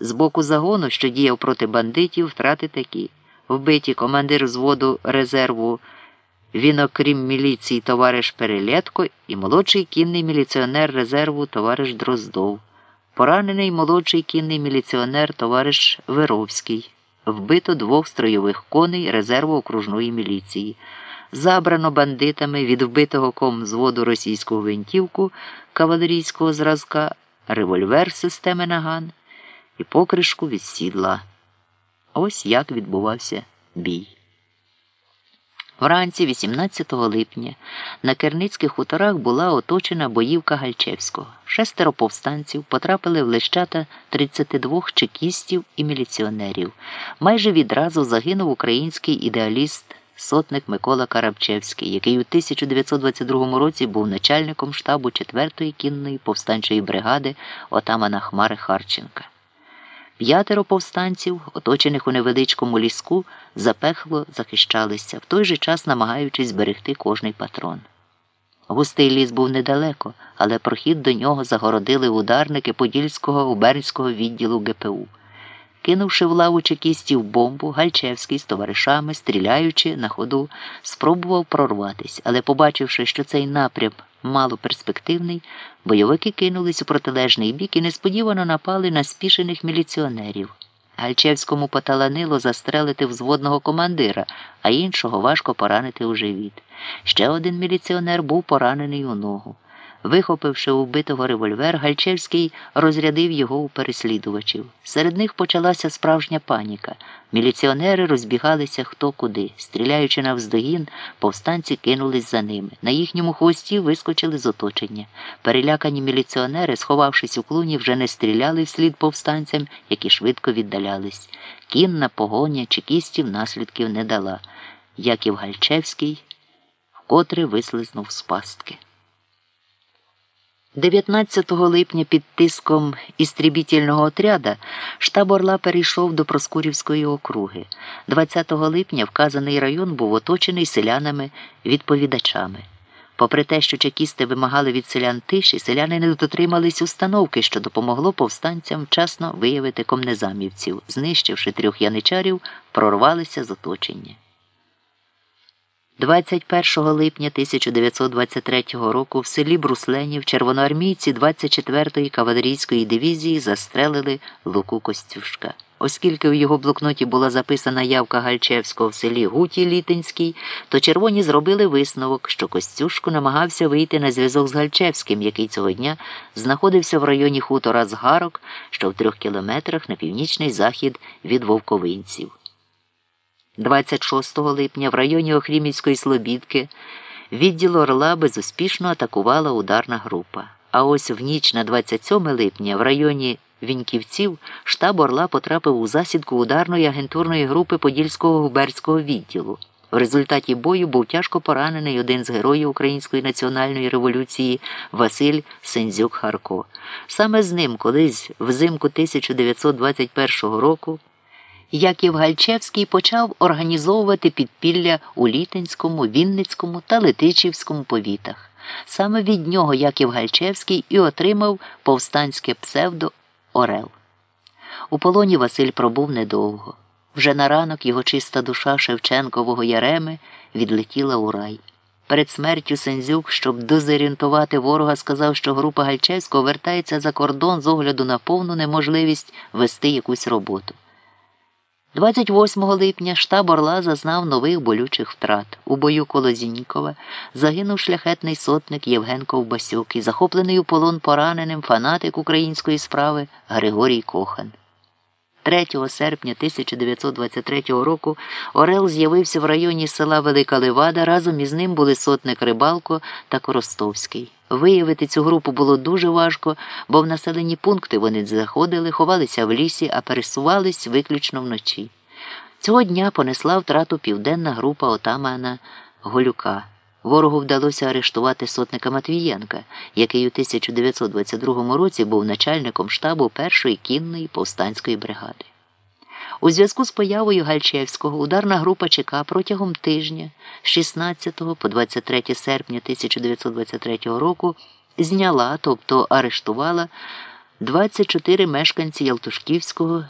З боку загону, що діяв проти бандитів, втрати такі. Вбиті командир взводу резерву, він, окрім міліції, товариш Перелєтко і молодший кінний міліціонер резерву товариш Дроздов, поранений молодший кінний міліціонер товариш Веровський, вбито двох стройових коней резерву окружної міліції. Забрано бандитами від вбитого комзводу російську гвинтівку кавалерійського зразка, револьвер системи Наган і покришку від сідла. Ось як відбувався бій. Вранці 18 липня на Керницьких хуторах була оточена боївка Гальчевського. Шестеро повстанців потрапили в лещата 32 чекістів і міліціонерів. Майже відразу загинув український ідеаліст сотник Микола Карабчевський, який у 1922 році був начальником штабу 4-ї кінної повстанчої бригади отамана Хмари Харченка. П'ятеро повстанців, оточених у невеличкому ліску, запехло захищалися, в той же час намагаючись зберегти кожний патрон. Густий ліс був недалеко, але прохід до нього загородили ударники Подільського губернського відділу ГПУ. Кинувши в лаву чекістів бомбу, Гальчевський з товаришами, стріляючи на ходу, спробував прорватися, але, побачивши, що цей напрям малоперспективний, бойовики кинулись у протилежний бік і несподівано напали на спішених міліціонерів. Гальчевському поталанило застрелити взводного командира, а іншого важко поранити у живіт. Ще один міліціонер був поранений у ногу. Вихопивши убитого револьвер, Гальчевський розрядив його у переслідувачів. Серед них почалася справжня паніка. Міліціонери розбігалися хто куди. Стріляючи навздогін, повстанці кинулись за ними. На їхньому хвості вискочили з оточення. Перелякані міліціонери, сховавшись у клуні, вже не стріляли вслід повстанцям, які швидко віддалялись. Кінна погоня чекістів наслідків не дала. Яків Гальчевський вкотре вислизнув з пастки. 19 липня під тиском істрібітельного отряда штаб Орла перейшов до Проскурівської округи. 20 липня вказаний район був оточений селянами-відповідачами. Попри те, що чекісти вимагали від селян тиші, селяни не дотримались установки, що допомогло повстанцям вчасно виявити комнезамівців, знищивши трьох яничарів, прорвалися з оточення. 21 липня 1923 року в селі Брусленів червоноармійці 24-ї кавалерійської дивізії застрелили Луку Костюшка. Оскільки в його блокноті була записана явка Гальчевського в селі Гуті Літинській, то червоні зробили висновок, що Костюшко намагався вийти на зв'язок з Гальчевським, який цього дня знаходився в районі хутора Згарок, що в трьох кілометрах на північний захід від Вовковинців. 26 липня в районі Охрімівської Слобідки відділ Орла безуспішно атакувала ударна група. А ось в ніч на 27 липня в районі Віньківців штаб Орла потрапив у засідку ударної агентурної групи Подільського губерського відділу. В результаті бою був тяжко поранений один з героїв Української національної революції Василь Сензюк Харко. Саме з ним колись взимку 1921 року. Яків Гальчевський почав організовувати підпілля у Літинському, Вінницькому та Летичівському повітах. Саме від нього Яків Гальчевський і отримав повстанське псевдо Орел. У полоні Василь пробув недовго. Вже на ранок його чиста душа Шевченкового Яреми відлетіла у рай. Перед смертю Сензюк, щоб дозорієнтувати ворога, сказав, що група Гальчевського вертається за кордон з огляду на повну неможливість вести якусь роботу. 28 липня штаб Орла зазнав нових болючих втрат. У бою коло Зінькова загинув шляхетний сотник Євген Ковбасюк і захоплений у полон пораненим фанатик української справи Григорій Кохан. 3 серпня 1923 року Орел з'явився в районі села Велика Левада. Разом із ним були сотник Рибалко та Коростовський. Виявити цю групу було дуже важко, бо в населені пункти вони заходили, ховалися в лісі, а пересувались виключно вночі. Цього дня понесла втрату південна група отамана Голюка. Ворогу вдалося арештувати сотника Матвієнка, який у 1922 році був начальником штабу першої кінної повстанської бригади. У зв'язку з появою Гальчевського ударна група ЧК протягом тижня з 16 по 23 серпня 1923 року зняла, тобто арештувала 24 мешканці Ялтушківського